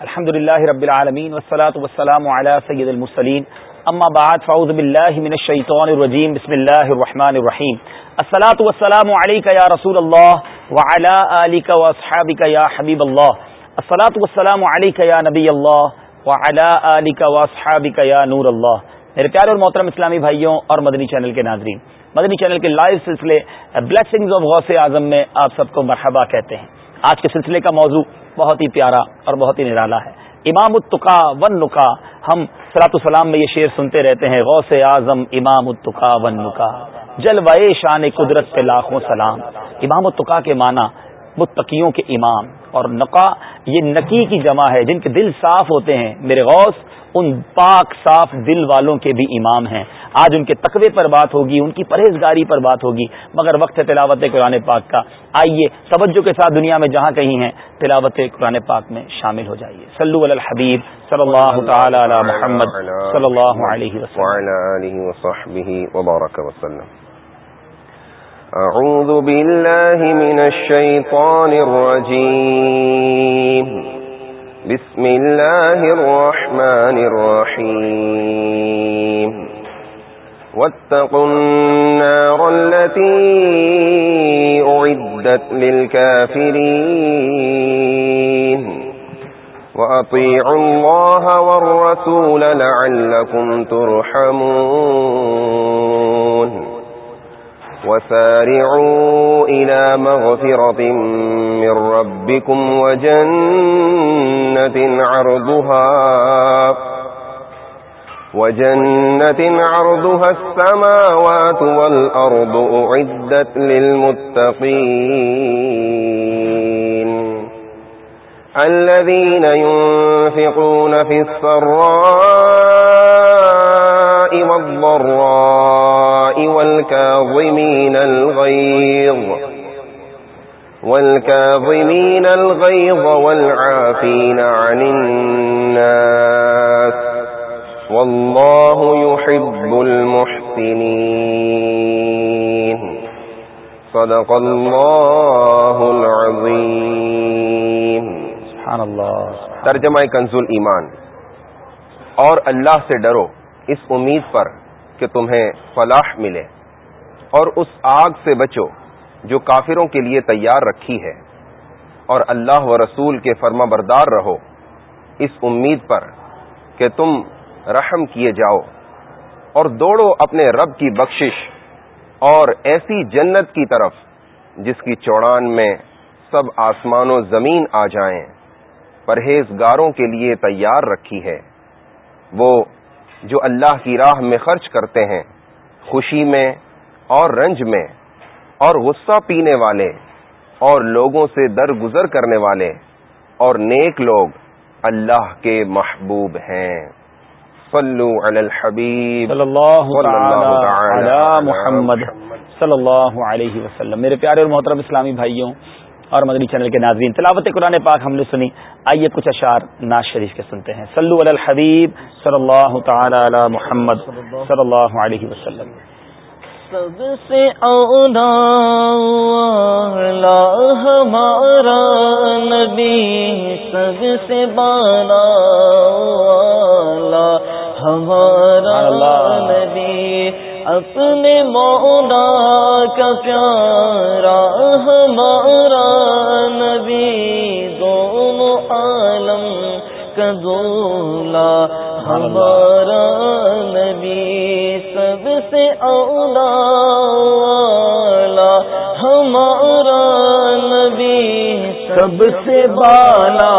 الحمد للہ رب العالمین والصلاة والسلام على سید المرسلین. اما بعد، فاعوذ باللہ من الشیطان الرجیم، بسم اللہ الرحمن الرحیم. الصلاة والسلام علیکہ یا رسول اللہ وعلى آلک واصحابک یا حبیب اللہ. الصلاة والسلام علیکہ یا نبی اللہ وعلى آلک واصحابک یا نور اللہ. میرے پیارے اور محترم اسلامی بھائیوں اور مدنی چینل کے ناظرین، مدنی چینل کے لائیو سلسلے بلیسنگز آف غوث اعظم میں آپ سب کو مرحبا کہتے ہیں۔ آج کے سلسلے کا موضوع بہت ہی پیارا اور بہت ہی نرالا ہے۔ امام التقا ون نکا ہم سلاۃ السلام میں یہ شعر سنتے رہتے ہیں۔ غوث اعظم امام التقا ون نکا جل شان قدرت پہ لاکھوں سلام۔ امام التقا کے معنی متقیوں کے امام۔ اور نقا، یہ نقی کی جمع ہے۔ جن کے دل صاف ہوتے ہیں۔ میرے غوث ان پاک صاف دل والوں کے بھی امام ہیں۔ آج ان کے تقوی پر بات ہوگی، ان کی پرہیزگاری پر بات ہوگی، مگر وقت تلاوت قرآن پاک کا۔ آئیے، توجہ کے ساتھ دنیا میں جہاں کہیں ہیں، تلاوت قرآن پاک میں شامل ہو جائیے۔ صلو علی الحبیب صلی اللہ تعالی علی محمد صلی اللہ علیہ وسلم۔ اعوذ باللہ من الشیطان الرجیم۔ بسم اللہ الرحمن الرحیم واتقوا النار التي أعدت للكافرين. وأطيعوا الله والرسول لعلكم ترحمون. وسارعوا إلى مغفرة من ربكم وجنة عرضها وجنة عرضها السماوات والأرض أعدت للمتقين الذين ينفقون في السراء والضراء والكاظمين الغيظ والكاظمين الغيظ والعافين عن الناس واللہ يحب المحسنین صدق اللہ العظیم سبحان اللہ ترجمہ کنزول ایمان اور اللہ سے ڈرو اس امید پر کہ تمہیں فلاح ملے اور اس آگ سے بچو جو کافروں کے لیے تیار رکھی ہے اور اللہ و رسول کے فرما بردار رہو اس امید پر کہ تم رحم کیے جاؤ اور دوڑو اپنے رب کی بخشش اور ایسی جنت کی طرف جس کی چوڑان میں سب آسمان و زمین آ جائیں، پرہیزگاروں کے لیے تیار رکھی ہے۔ وہ جو اللہ کی راہ میں خرچ کرتے ہیں خوشی میں اور رنج میں اور غصہ پینے والے اور لوگوں سے درگزر کرنے والے اور نیک لوگ اللہ کے محبوب ہیں۔ صلو علی الحبیب صلی اللہ علی محمد۔ صلی اللہ علیہ وسلم۔ میرے پیارے اور محترم اسلامی بھائیوں اور مدنی چینل کے ناظرین تلاوت قرآن پاک ہم نے سنی۔ آئیے کچھ اشعار ناز شریف کے سنتے ہیں۔ صلو علی الحبیب صلی اللہ تعالی علی محمد صلی اللہ علیہ وسلم۔ سب سے اولا ہمارا نبی سب سے بالا ہمارا نبی۔ اپنے مولا کا پیارا ہمارا دولا ہمارا نبی سب سے اولا ہمارا نبی سب سے بالا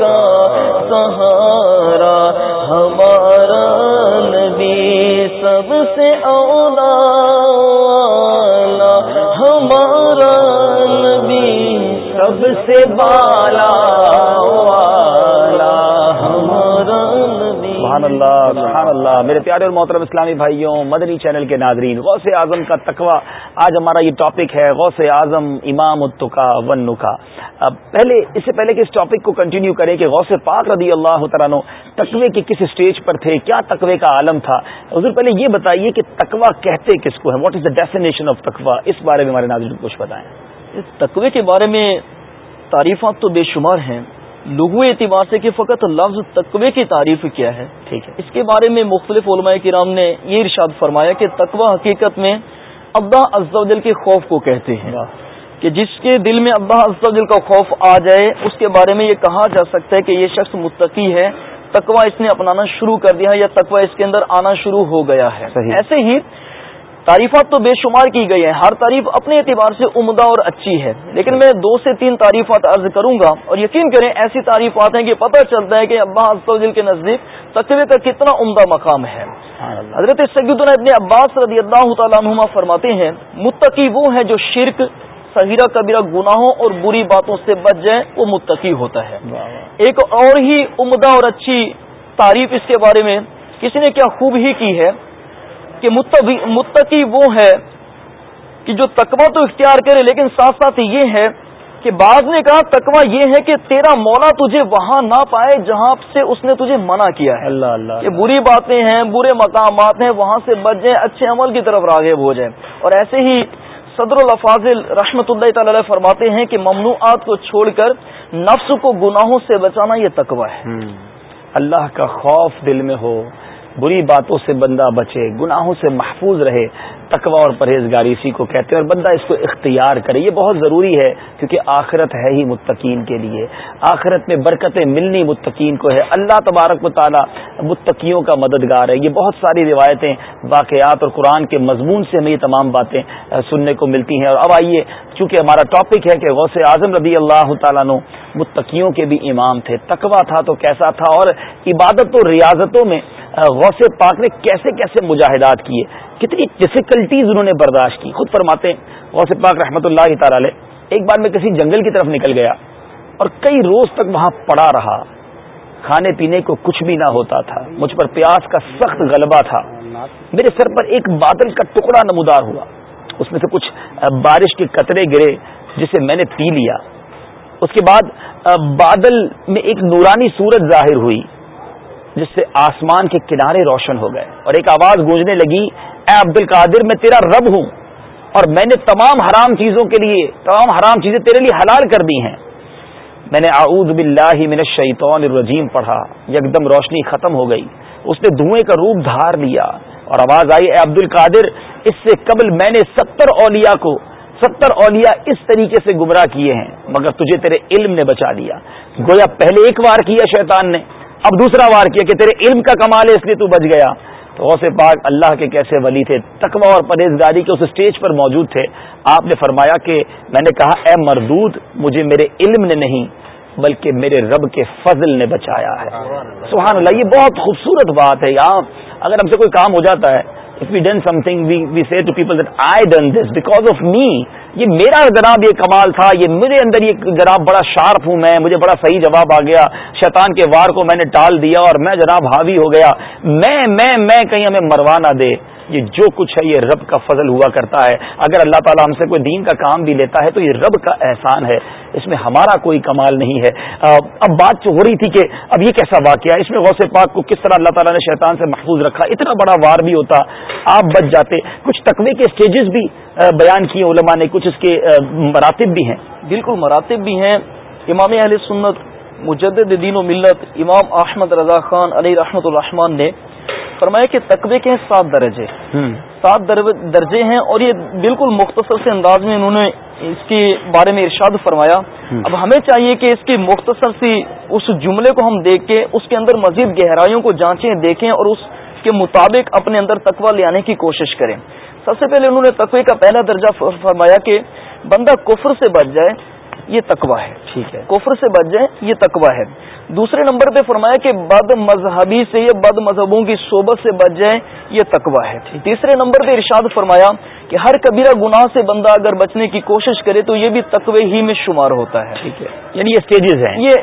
کا سہارا ہمارا نبی سب سے اولا ہمارا نبی سب سے بالا۔ سبحان اللہ سبحان اللہ. میرے پیارے اور محترم اسلامی بھائیوں مدنی چینل کے ناظرین غوث اعظم کا تقوی۔ آج ہمارا یہ ٹاپک ہے غوث اعظم امام التقا ون کا پہلے اس سے پہلے کہ اس ٹاپک کو کنٹینیو کریں کہ غوث پاک رضی اللہ تعالیٰ تقوی کے کس اسٹیج پر تھے؟ کیا تقوی کا عالم تھا؟ حضور پہلے یہ بتائیے کہ تقوی کہتے کس کو ہے what is the definition of taqwa? اس بارے میں ہمارے ناظرین کچھ بتائیں۔ اس تقوی کے بارے میں تعریفات تو بے شمار ہیں۔ لغو اعتبار سے کہ فقط لفظ تقوی کی تعریف کیا ہے۔ ٹھیک ہے۔ اس کے بارے میں مختلف علماء کرام نے یہ ارشاد فرمایا کہ تقوی حقیقت میں اللہ عز و جل کے خوف کو کہتے ہیں۔ کہ جس کے دل میں اللہ عز و جل کا خوف آ جائے اس کے بارے میں یہ کہا جا سکتا ہے کہ یہ شخص متقی ہے تقوی اس نے اپنانا شروع کر دیا ہے یا تقوی اس کے اندر آنا شروع ہو گیا ہے۔ ایسے ہی تعریفات تو بے شمار کی گئی ہیں۔ ہر تعریف اپنے اعتبار سے عمدہ اور اچھی ہے۔ لیکن میں دو سے تین تعریفات عرض کروں گا اور یقین کریں ایسی تعریفات ہیں کہ پتہ چلتا ہے کہ ابا جل کے نزدیک تقوی کا کتنا عمدہ مقام ہے۔ حضرت سیدنا ابن عباس رضی اللہ تعالیٰ عنہما فرماتے ہیں متقی وہ ہے جو شرک صغیرہ کبیرہ گناہوں اور بری باتوں سے بچ جائے وہ متقی ہوتا ہے۔ ایک اور ہی عمدہ اور اچھی تعریف اس کے بارے میں کسی نے کیا خوب ہی کی ہے۔ کہ متقی وہ ہے کہ جو تقوی تو اختیار کرے لیکن ساتھ ساتھ یہ ہے کہ بعض نے کہا تقوی یہ ہے کہ تیرا مولا تجھے وہاں نہ پائے جہاں سے اس نے تجھے منع کیا ہے۔ اللہ اللہ کہ بری باتیں ہیں برے مقامات ہیں وہاں سے بچ جائیں اچھے عمل کی طرف راغب ہو جائیں۔ اور ایسے ہی صدر الفاظل رحمت اللہ تعالی فرماتے ہیں کہ ممنوعات کو چھوڑ کر نفس کو گناہوں سے بچانا یہ تقوی ہے۔ اللہ کا خوف دل میں ہو۔ بری باتوں سے بندہ بچے گناہوں سے محفوظ رہے۔ تقوی اور پرہیزگاری اسی کو کہتے ہیں اور بندہ اس کو اختیار کرے، یہ بہت ضروری ہے کیونکہ آخرت ہے ہی متقین کے لیے۔ آخرت میں برکتیں ملنی متقین کو ہے۔ اللہ تبارک و تعالیٰ متقیوں کا مددگار ہے۔ یہ بہت ساری روایتیں، واقعات اور قرآن کے مضمون سے ہمیں یہ تمام باتیں سننے کو ملتی ہیں۔ اور اب آئیے، چونکہ ہمارا ٹاپک ہے کہ غوث اعظم رضی اللہ تعالیٰ نو متقیوں کے بھی امام تھے۔ تقوا تھا تو کیسا تھا؟ اور عبادت و ریاضتوں میں غوث پاک نے کیسے کیسے مجاہدات کیے؟ کتنی ڈفیکلٹیز انہوں نے برداشت کی۔ خود فرماتے ہیں، غوث پاک رحمۃ اللہ تعالی ایک بار میں کسی جنگل کی طرف نکل گیا اور کئی روز تک وہاں پڑا رہا۔ کھانے پینے کو کچھ بھی نہ ہوتا تھا۔ مجھ پر پیاس کا سخت غلبہ تھا۔ میرے سر پر ایک بادل کا ٹکڑا نمودار ہوا۔ اس میں سے کچھ بارش کے قطرے گرے، جسے میں نے پی لیا۔ اس کے بعد بادل میں ایک نورانی سورج ظاہر ہوئی، جس سے آسمان کے کنارے روشن ہو گئے اور ایک آواز گونجنے لگی اے عبد القادر میں تیرا رب ہوں اور میں نے تمام حرام چیزوں کے لیے، تمام حرام چیزیں تیرے لیے حلال کر دی ہیں۔ میں نے اعوذ باللہ من الشیطان الرجیم پڑھا یکدم روشنی ختم ہو گئی۔ اس نے دھوئیں کا روپ دھار لیا اور آواز آئی، اے عبد القادر اس سے قبل میں نے ستر اولیاء کو، ستر اولیاء اس طریقے سے گمراہ کیے ہیں، مگر تجھے تیرے علم نے بچا لیا۔ گویا پہلے ایک وار کیا شیطان نے، اب دوسرا وار کیا کہ تیرے علم کا کمال ہے، اس لیے تو بچ گیا۔ غوث پاک اللہ کے کیسے ولی تھے تقوی اور پرہیزگاری کے اس اسٹیج پر موجود تھے۔ آپ نے فرمایا کہ میں نے کہا اے مردود مجھے میرے علم نے نہیں بلکہ میرے رب کے فضل نے بچایا ہے۔ سبحان اللہ یہ بہت خوبصورت بات ہے۔ یہاں اگر ہم سے کوئی کام ہو جاتا ہے if we done something we see to people that I done this because of me یہ میرا جناب یہ کمال تھا، یہ میرے اندر یہ جناب بڑا شارپ ہوں میں، مجھے بڑا صحیح جواب آ گیا۔ شیطان کے وار کو میں نے ٹال دیا اور میں جناب حاوی ہو گیا۔ میں میں میں کہیں ہمیں مروا نہ دے۔ یہ جو کچھ ہے یہ رب کا فضل ہوا کرتا ہے۔ اگر اللہ تعالیٰ ہم سے کوئی دین کا کام بھی لیتا ہے تو یہ رب کا احسان ہے۔ اس میں ہمارا کوئی کمال نہیں ہے۔ اب بات ہو رہی تھی کہ اب یہ کیسا واقعہ اس میں غوث پاک کو کس طرح اللہ تعالیٰ نے شیطان سے محفوظ رکھا؟ اتنا بڑا وار بھی ہوتا۔ آپ بچ جاتے۔ کچھ تقوی کے اسٹیجز بھی بیان کیے علماء نے۔ کچھ اس کے مراتب بھی ہیں۔ بالکل مراتب بھی ہیں۔ امام اہل سنت، مجدد دین و ملت، امام احمد رضا خان علی رحمت الرحمان نے فرمایا کہ تقوی کے سات درجے۔ سات درجے ہیں اور یہ بالکل مختصر سے انداز میں انہوں نے اس کے بارے میں ارشاد فرمایا۔ اب ہمیں چاہیے کہ اس کی مختصر سی اس جملے کو ہم دیکھ کے اس کے اندر مزید گہرائیوں کو جانچیں دیکھیں اور اس کے مطابق اپنے اندر تقوی لے آنے کی کوشش کریں۔ سب سے پہلے انہوں نے تقوی کا پہلا درجہ فرمایا کہ بندہ کفر سے بچ جائے۔ یہ تقوی ہے۔ ٹھیک ہے۔ کفر سے بچ جائے یہ تقوی ہے۔ دوسرے نمبر پہ فرمایا کہ بد مذہبی سے یہ بد مذہبوں کی صحبت سے بچ جائے یہ تقوی ہے۔ تیسرے نمبر پہ ارشاد فرمایا کہ ہر کبیرہ گناہ سے بندہ اگر بچنے کی کوشش کرے تو یہ بھی تقوی ہی میں شمار ہوتا ہے۔ ٹھیک ہے۔ یعنی یہ اسٹیجز ہیں۔ یہ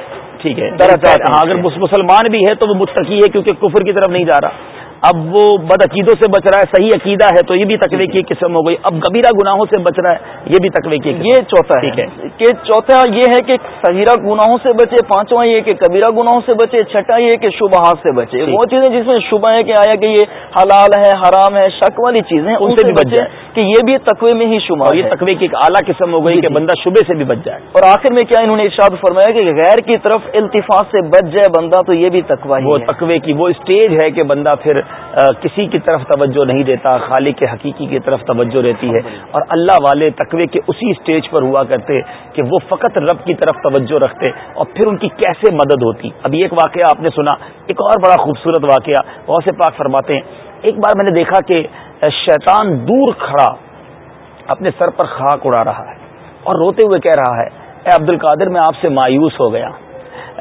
ٹھیک ہے۔ ہاں اگر مسلمان بھی ہے تو وہ متقی ہے کیونکہ کفر کی طرف نہیں جا رہا۔ اب وہ بد عقیدوں سے بچ رہا ہے صحیح عقیدہ ہے تو یہ بھی تقوی کی قسم ہو گئی۔ اب کبیرہ گناہوں سے بچ رہا ہے یہ بھی تقوی کی یہ چوتھا ہے۔ کہ چوتھا یہ ہے کہ صحیرہ گناہوں سے بچے پانچواں یہ کہ کبیرہ گناہوں سے بچے چھٹا یہ کہ شبہ ہاتھ سے بچے۔ وہ چیزیں جس میں شبہ ہے کہ آیا کہ یہ حلال ہے حرام ہے شک والی چیزیں ان سے بھی بچ جائے۔ کہ یہ بھی تقوی میں ہی شمار یہ تقوی کی ایک اعلیٰ قسم ہو گئی کہ بندہ شبے سے بھی بچ جائے۔ اور آخر میں کیا انہوں نے ارشاد فرمایا کہ غیر کی طرف التفاظ سے بچ جائے بندہ تو یہ بھی تقوی وہ تقوی کی وہ اسٹیج ہے کہ بندہ پھر کسی کی طرف توجہ نہیں دیتا، خالق کے حقیقی کی طرف توجہ رہتی ہے۔ اور اللہ والے تقوی کے اسی اسٹیج پر ہوا کرتے کہ وہ فقط رب کی طرف توجہ رکھتے اور پھر ان کی کیسے مدد ہوتی۔ ابھی ایک واقعہ آپ نے سنا، ایک اور بڑا خوبصورت واقعہ بہت سے پاک فرماتے ہیں۔ ایک بار میں نے دیکھا کہ شیطان دور کھڑا، اپنے سر پر خاک اڑا رہا ہے اور روتے ہوئے کہہ رہا ہے، اے عبد القادر میں آپ سے مایوس ہو گیا۔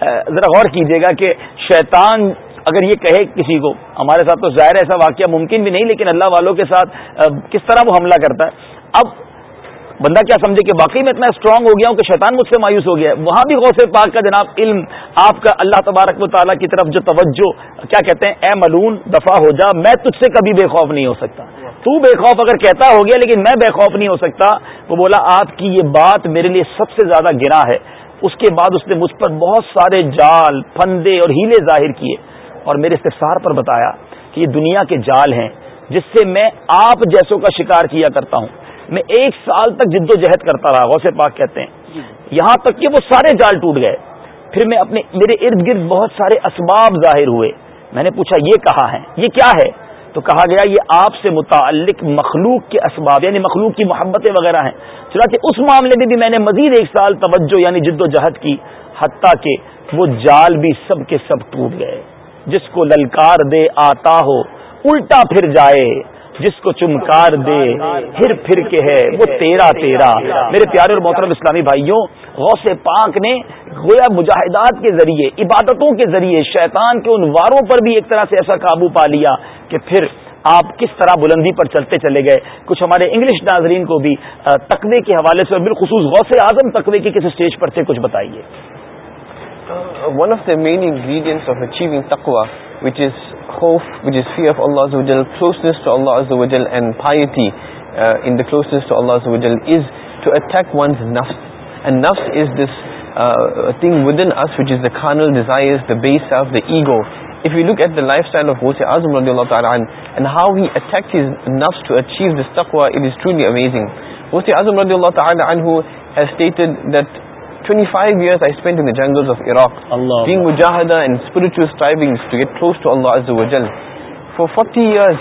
ذرا غور کیجیے گا کہ شیطان اگر یہ کہے کسی کو، ہمارے ساتھ تو ظاہر ایسا واقعہ ممکن بھی نہیں، لیکن اللہ والوں کے ساتھ کس طرح وہ حملہ کرتا ہے؟ اب بندہ کیا سمجھے کہ واقعی میں اتنا اسٹرانگ ہو گیا ہوں کہ شیطان مجھ سے مایوس ہو گیا ہے؟ وہاں بھی غوث پاک کا جناب علم، آپ کا اللہ تبارک و تعالیٰ کی طرف جو توجہ، کیا کہتے ہیں؟ اے ملون دفاع ہو جا، میں تجھ سے کبھی بے خوف نہیں ہو سکتا۔ تو بے خوف اگر کہتا ہو گیا، لیکن میں بے خوف نہیں ہو سکتا وہ بولا آپ کی یہ بات میرے لیے سب سے زیادہ گرا ہے۔ اس کے بعد اس نے مجھ پر بہت سارے جال پھندے اور ہیلے ظاہر کیے۔ اور میرے استفسار پر بتایا کہ یہ دنیا کے جال ہیں، جس سے میں آپ جیسوں کا شکار کیا کرتا ہوں۔ میں ایک سال تک جد و جہد کرتا رہا، غوث پاک کہتے ہیں۔ یہاں تک کہ وہ سارے جال ٹوٹ گئے۔ پھر میں اپنے، میرے ارد گرد بہت سارے اسباب ظاہر ہوئے۔ میں نے پوچھا، یہ کہا ہے؟ یہ کیا ہے؟ تو کہا گیا، یہ آپ سے متعلق مخلوق کے اسباب یعنی مخلوق کی محبتیں وغیرہ ہیں۔ چنانچہ اس معاملے میں بھی میں نے مزید ایک سال توجہ یعنی جد و جہد کی، حتیٰ کہ وہ جال بھی سب کے سب ٹوٹ گئے۔ جس کو للکار دے آتا ہو، الٹا پھر جائے۔ جس کو چمکار دے پھر پھر کے ہے۔ وہ تیرا تیرا۔ میرے پیارے اور محترم اسلامی بھائیوں، غوث پاک نے گویا مجاہدات کے ذریعے، عبادتوں کے ذریعے، شیطان کے ان واروں پر بھی ایک طرح سے ایسا قابو پا لیا کہ پھر آپ کس طرح بلندی پر چلتے چلے گئے۔ کچھ ہمارے انگلش ناظرین کو بھی تقوی کے حوالے سے بالخصوص غوث اعظم تقوی کے کس اسٹیج پر تھے، کچھ بتائیے۔ One of the main ingredients of achieving تقوا وچ از خوف which is fear of Allah closeness to Allah وجل and piety in the closeness to Allah وجل is to attack one's nafs and nafs is this thing within us which is the carnal desire the base of the ego if you look at the lifestyle of Ghusi Azam radiallahu ta'ala an, and how he attacked his nafs to achieve this taqwa, it is truly amazing. Ghusi Azam radiallahu ta'ala anhu has stated that 25 years I spent in the jungles of Iraq Allah doing mujahada and spiritual strivings to get close to Allah Azza wa Jal. For 40 years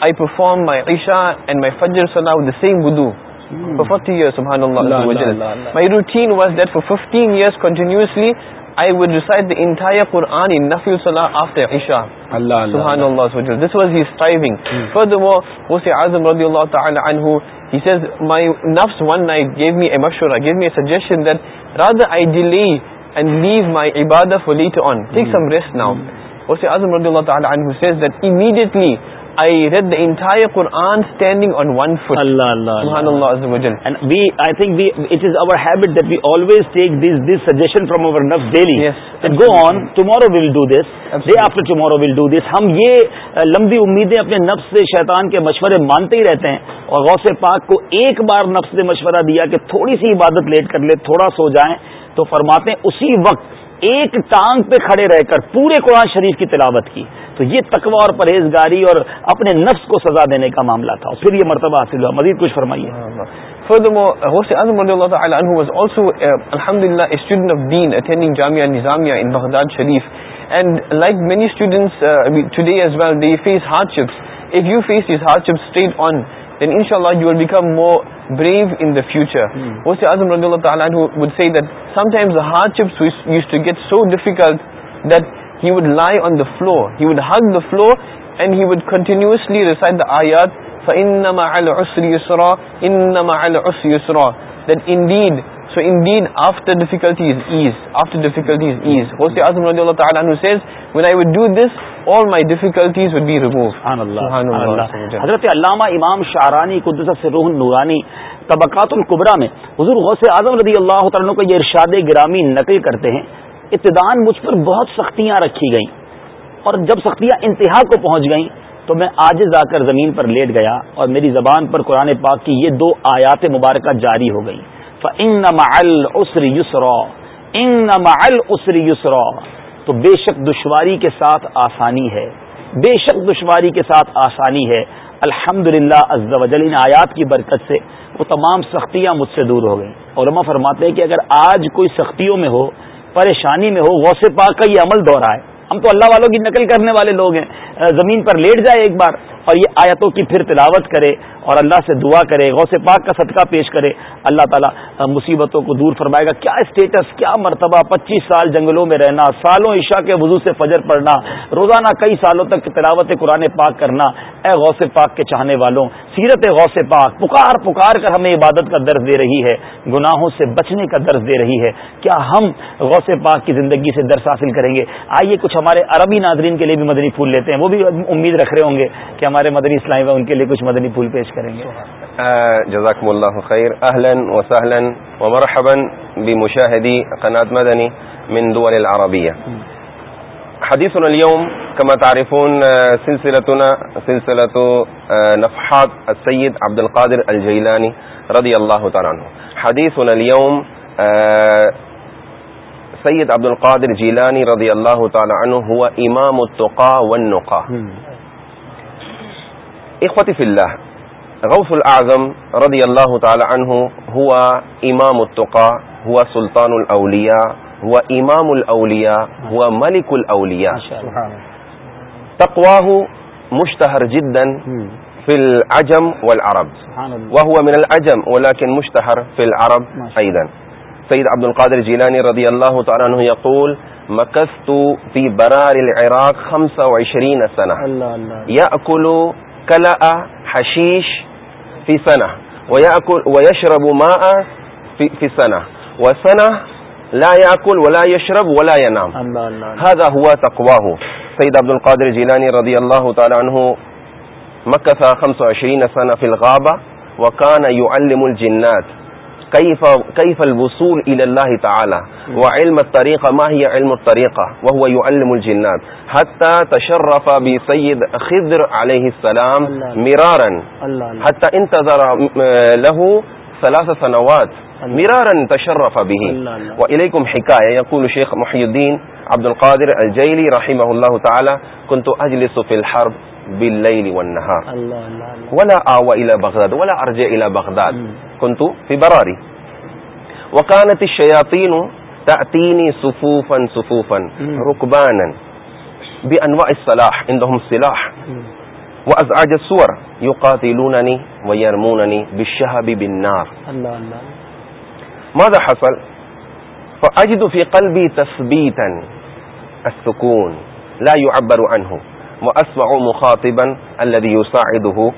I performed my Isha and my Fajr Salah with the same wudu. Hmm. For 40 years, subhanAllah Azza wa Jal. My routine was that for 15 years continuously I would recite the entire Quran in Nafil Salah after Isha. Allah, Allah, Subhanallah. Allah. This was his striving. Hmm. Furthermore, Ghusi Azam radiallahu ta'ala anhu, he says, my nafs one night gave me a mashura, gave me a suggestion that rather I delay and leave my ibadah for later on. Take hmm. some rest now. Hmm. Ghusi Azam radiallahu ta'ala anhu says that immediately I read the entire Quran standing on one foot. Allah, Allah, Allah. Subhanallah Azza wa Jal. And we, I think we, it is our habit that we always take this, this suggestion from our nafs daily. Yes, That go on, tomorrow we will do this, day Absolutely. after tomorrow we will do this. ہم یہ uh, لمبی امیدیں اپنے نفس سے شیطان کے مشورے مانتے ہی رہتے ہیں اور غوث پاک کو ایک بار نفس نے مشورہ دیا کہ تھوڑی سی عبادت لیٹ کر لے تھوڑا سو جائیں تو فرماتے ہیں اسی وقت ایک ٹانگ پہ کھڑے رہ کر پورے قرآن شریف کی تلاوت کی تو یہ تقوی اور پرہیزگاری اور اپنے نفس کو سزا دینے کا معاملہ تھا اور پھر یہ مرتبہ حاصل ہوا مزید کچھ فرمائیے Furthermore, Ghusi Azam radiallahu ta'ala anhu was also, uh, alhamdulillah, a student of deen attending Jamia Nizamiya in Baghdad Sharif. And like many students uh, we- today as well, they face hardships. If you face these hardships straight on, then inshallah you will become more brave in the future. Ghusi Azam radiallahu ta'ala anhu would say that sometimes the hardships was- used to get so difficult that he would lie on the floor. He would hug the floor and he would continuously recite the ayat فَإِنَّ مَعَ الْعُسْرِ يُسْرًا إِنَّ مَعَ الْعُسْرِ يُسْرًا That indeed, so indeed after difficulty is ease, after difficulty is ease. Ghusi Azam radiallahu ta'ala anhu says, when I would do this, all my difficulties would be removed. سبحان اللہ اللہ حضرت علامہ امام شعرانی قدس سروح نورانی طبقات القبرا میں حضور غوث اعظم رضی اللہ تعالیٰ کو یہ ارشاد گرامی نقل کرتے ہیں ابتدان مجھ پر بہت سختیاں رکھی گئیں اور جب سختیاں انتہا کو پہنچ گئیں تو میں آج آ کر زمین پر لیٹ گیا اور میری زبان پر قرآن پاک کی یہ دو آیات مبارکہ جاری ہو گئی فَإِنَّ مَعَ الْعُسْرِ يُسْرًا۔ إِنَّ مَعَ الْعُسْرِ يُسْرًا۔ تو بے شک دشواری کے ساتھ آسانی ہے۔ بے شک دشواری کے ساتھ آسانی ہے۔ الحمد للہ ان آیات کی برکت سے وہ تمام سختیاں مجھ سے دور ہو گئیں۔ علماء فرماتے ہیں کہ اگر آج کوئی سختیوں میں ہو پریشانی میں ہو، غوث پاک کا یہ عمل دوہرا ہے۔ ہم تو اللہ والوں کی نقل کرنے والے لوگ ہیں۔ زمین پر لیٹ جائے ایک بار اور یہ آیتوں کی پھر تلاوت کرے اور اللہ سے دعا کرے، غوث پاک کا صدقہ پیش کرے، اللہ تعالیٰ مصیبتوں کو دور فرمائے گا۔ کیا اسٹیٹس کیا مرتبہ پچیس سال جنگلوں میں رہنا، سالوں عشاء کے وضو سے فجر پڑھنا، روزانہ کئی سالوں تک تلاوت قرآن پاک کرنا۔ اے غوث پاک کے چاہنے والوں، سیرت غوث پاک، پکار پکار کر ہمیں عبادت کا درس دے رہی ہے، گناہوں سے بچنے کا درس دے رہی ہے۔ کیا ہم غوث پاک کی زندگی سے درس حاصل کریں گے؟ آئیے کچھ ہمارے عربی ناظرین کے لیے بھی مدنی پھول لیتے ہیں۔ وہ بھی امید رکھ رہے ہوں گے کہ ہمارے مدنی اسلامی ان کے لیے کچھ مدنی پھول پیش کریں گے۔ جزاکم اللہ جزاكم الله خير أهلا وسهلا ومرحبا بمشاهدي قناة مدني من دول العربية حديثنا اليوم كما تعرفون سلسلتنا سلسلة نفحات السيد عبد القادر الجيلاني رضي الله تعالى عنه حديثنا اليوم سيد عبد القادر جيلاني رضي الله تعالى عنه هو إمام التقى والنقى إخوتي في الله غوث الأعظم رضي الله تعالى عنه هو إمام التقى هو سلطان الأولياء هو إمام الأولياء هو ملك الأولياء تقواه مشتهر جدا في العجم والعرب. وهو من العجم ولكن مشتهر في العرب أيضا. سيد عبد القادر جيلاني رضي الله تعالى عنه يقول مكثت في برار العراق 25 سنة يأكل كلأ حشيش في سنة ويأكل ويشرب ماء في, في سنة وسنة لا يأكل ولا يشرب ولا ينام اللہ اللہ هذا هو تقواه سيد عبد القادر الجيلاني رضي الله تعالى عنه مكث 25 سنة في الغابة وكان يعلم الجنات. كيف كيف الوصول إلى الله تعالى؟ وعلم الطريقة ما هي علم الطريقة وهو يعلم الجنات. حتى تشرف بسيد خضر عليه السلام مرارا. حتى انتظر له ثلاث سنوات مرارا تشرف به. وإليكم حكاية. يقول شيخ محي الدين عبد القادر الجيلي رحمه الله تعالى كنت أجلس في الحرب بالليل والنهار. اللہ اللہ اللہ. ولا آوى إلى بغداد ولا أرجع إلى بغداد. كنت في براري. وكانت الشياطين تأتيني صفوفا صفوفا ركبانا بأنواع السلاح عندهم سلاح. وأزعاج الصور يقاتلونني ويرمونني بالشهب بالنار. ماذا حصل؟ فأجد في قلبي تثبيتا السكون لا يعبر عنه. وأسمع مخاطبا الذي يساعده.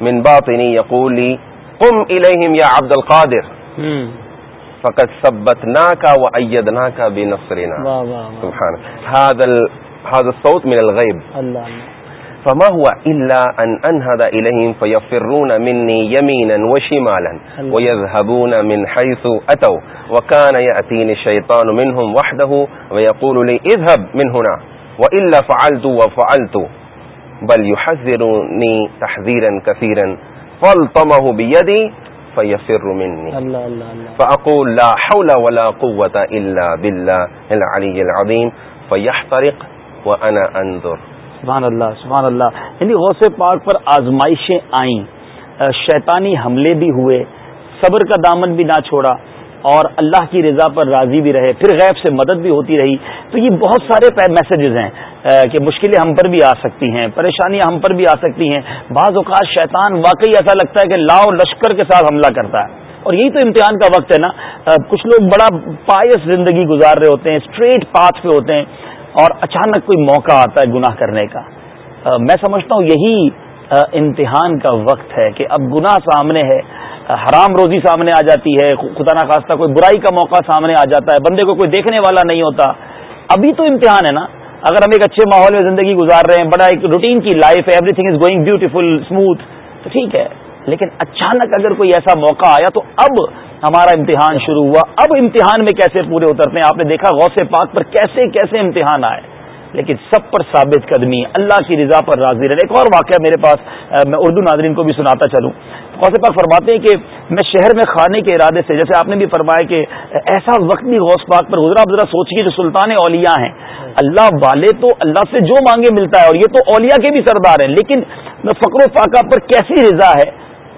من باطني يقول لي قم إليهم يا عبد القادر. فقد ثبتناك وأيدناك بنصرنا. سبحانه هذا ال... هذا الصوت من الغيب. فما هو إلا أن أنهد إليهم فيفرون مني يمينا وشمالا ويذهبون من حيث أتوا. وكان يأتيني الشيطان منهم وحده ويقول لي اذهب من هنا. وإلا فعلت وفعلت بل يحذرني تحذيرا كثيرا. فالطمه بيدي فيفر مني. اللہ اللہ اللہ. فأقول لا حول ولا قوة إلا بالله العلي العظيم فيحترق وأنا أنظر. سبحان اللہ سبحان اللہ. یعنی غوث پاک پر آزمائشیں آئیں شیطانی حملے بھی ہوئے صبر کا دامن بھی نہ چھوڑا اور اللہ کی رضا پر راضی بھی رہے، پھر غیب سے مدد بھی ہوتی رہی۔ تو یہ بہت سارے میسیجز ہیں کہ مشکلیں ہم پر بھی آ سکتی ہیں، پریشانیاں ہم پر بھی آ سکتی ہیں۔ بعض اوقات شیطان واقعی ایسا لگتا ہے کہ لاؤ لشکر کے ساتھ حملہ کرتا ہے۔ اور یہی تو امتحان کا وقت ہے نا۔ کچھ لوگ بڑا پائس زندگی گزار رہے ہوتے ہیں اسٹریٹ پاتھ پہ ہوتے ہیں اور اچانک کوئی موقع آتا ہے گناہ کرنے کا۔ میں سمجھتا ہوں یہی امتحان کا وقت ہے کہ اب گناہ سامنے ہے۔ حرام روزی سامنے آ جاتی ہے، خدا نخواستہ کوئی برائی کا موقع سامنے آ جاتا ہے، بندے کو کوئی دیکھنے والا نہیں ہوتا۔ ابھی تو امتحان ہے نا۔ اگر ہم ایک اچھے ماحول میں زندگی گزار رہے ہیں، بڑا ایک روٹین کی لائف ہے everything is going beautiful smooth تو ٹھیک ہے۔ لیکن اچانک اگر کوئی ایسا موقع آیا تو اب ہمارا امتحان شروع ہوا۔ اب امتحان میں کیسے پورے اترتے ہیں؟ آپ نے دیکھا غوث پاک پر کیسے کیسے امتحان آئے۔ لیکن سب پر ثابت قدمی، اللہ کی رضا پر راضی رہے۔ ایک اور واقعہ میرے پاس، میں اردو ناظرین کو بھی سناتا چلوں۔ غوث پاک فرماتے ہیں کہ میں شہر میں کھانے کے ارادے سے، جیسے آپ نے بھی فرمایا کہ ایسا وقت بھی غوث پاک پر گزرا، آپ ذرا سوچیے جو سلطان اولیاء ہیں۔ اللہ والے تو اللہ سے جو مانگے ملتا ہے اور یہ تو اولیاء کے بھی سردار ہیں۔ لیکن فقر و فاقہ پر کیسی رضا ہے